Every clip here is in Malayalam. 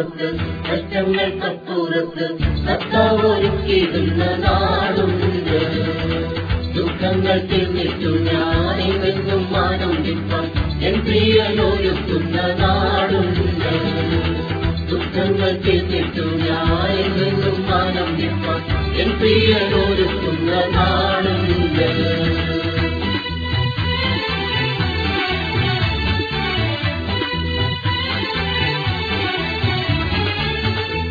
ദുഃഖങ്ങൾക്കപ്പുറത്ത് കർത്താവൊരുക്കിയിടുന്ന നാടുണ്ട്. ദുഃഖങ്ങൾ തീർന്നിട്ടു ഞാനിവെന്നും ആനന്ദിപ്പാൻ എൻ പ്രിയനൊരുക്കുന്ന നാടുണ്ട്. ദുഃഖങ്ങൾ തീർന്നിട്ടു ഞാനിവെന്നും ആനന്ദിപ്പാൻ എൻ പ്രിയനൊരുക്കുന്ന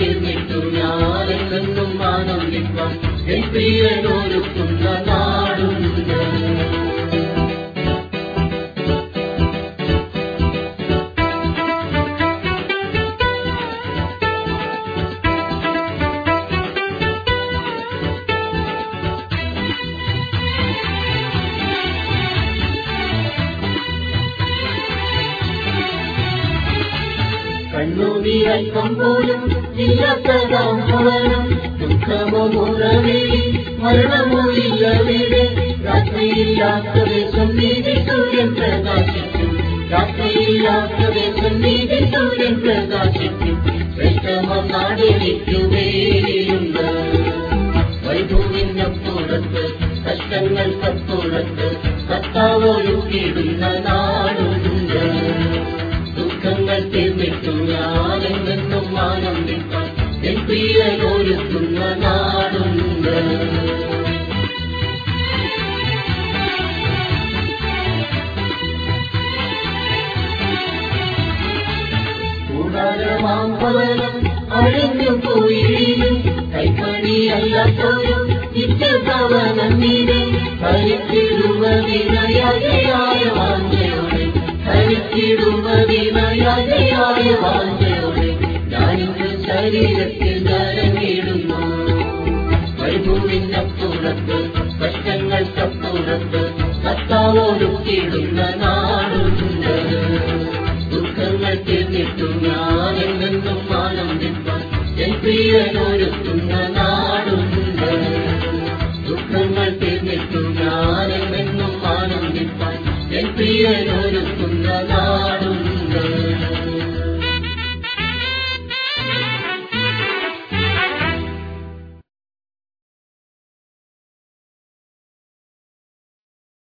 തീർന്നിട്ടു ഞാനെന്നും ആനന്ദിപ്പാൻ എൻ പ്രിയനൊരുക്കുന്ന നാടുണ്ട്. ഇല്ലാത്തതാം ഭവനം ദുഃഖമോ മരണമോ സൂര്യൻ പ്രകാശിക്കും. രാത്രിയില്ലാത്ത ദേശം നീതി പ്രിയനൊരുക്കുന്ന നാടുണ്ട്. ഭവനം അഴിഞ്ഞു പോയിടും കൈപ്പണിയല്ലാത്തോരും നിത്യഭവനം നീരെ ഭരിച്ചിടുവതിനയായ വാഞ്ചയോടെ ഭരിച്ചിടുവതിനയായ വാഞ്ചയോടെ. ഞാനിന്ന് ശരീരത്തിൽ നരങ്ങിടുന്നു വൈഭൂവിനപ്പുറത്ത് കഷ്ടങ്ങൾക്കപ്പുറത്ത് കത്താവൊരുക്കിയിടുന്ന നാടുണ്ട്. ദുഃഖങ്ങൾ തീർന്നിട്ടും ഞാനെന്നും ആനന്ദിപ്പാൻ എൻ പ്രിയനൊരുക്കുന്ന നാടുണ്ട്. ദുഃഖങ്ങൾ തീർന്നിട്ടും ഞാനെന്നും ആനന്ദിപ്പാൻ എൻ പ്രിയനൊരുക്കുന്ന